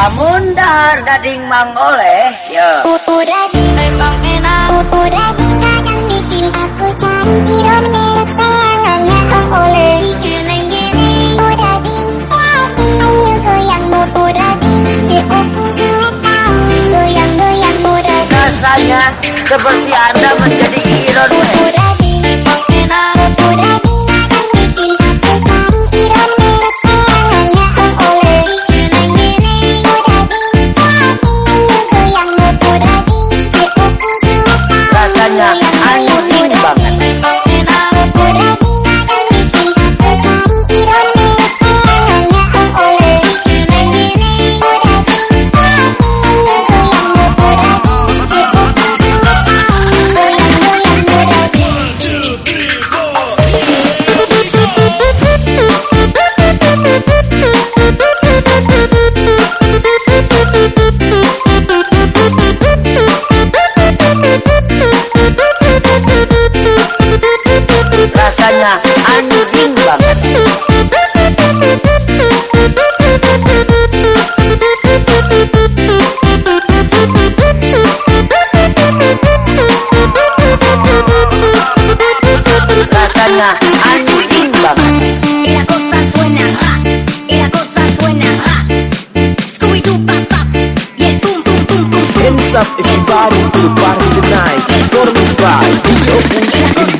Lamun dahar dading yo. ya. Udah emang enak. Udah kadang bikin aku cari ironi merek sayangannya om oleh. Geleng geleng. Udah ding hati ayo goyang udah ding cukup tahu goyang goyang udah. Rasanya seperti anda menjadi iron merek. dorme in pace, io un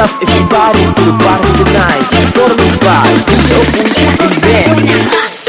up if you party to the party tonight? Go to the spot, DJ Opus in the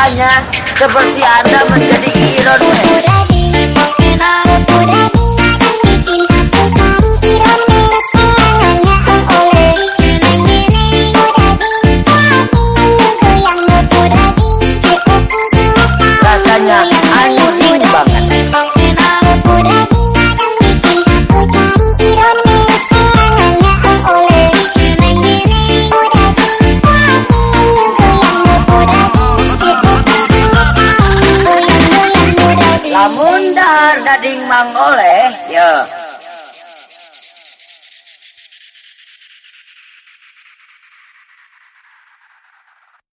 rasanya seperti Anda menjadi Iron Man. Yeah. Anda ding mang ya.